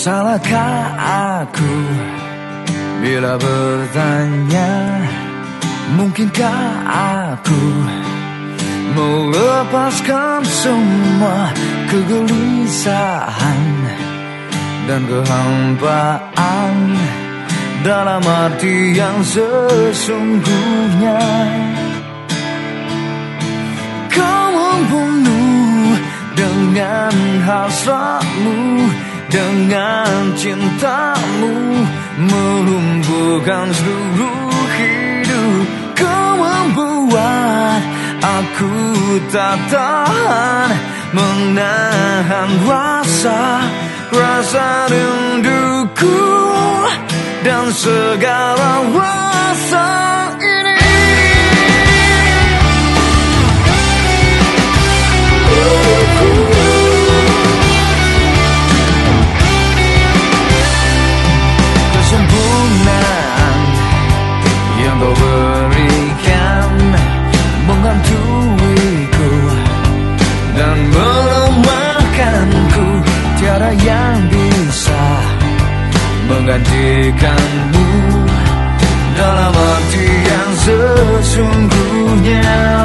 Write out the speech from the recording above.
Salahkah aku bila bertanya Mungkinkah aku melepaskan semua kegelisahan dan kehampaan dalam arti yang sesungguhnya? Kau membunuh dengan hasratmu dengan cintamu melumpuhkan seluruh hidup Kau membuat aku tak tahan. Menahan rasa rasa rinduku dan segala rasa yang bisa menggantikanmu dalam arti yang sesungguhnya.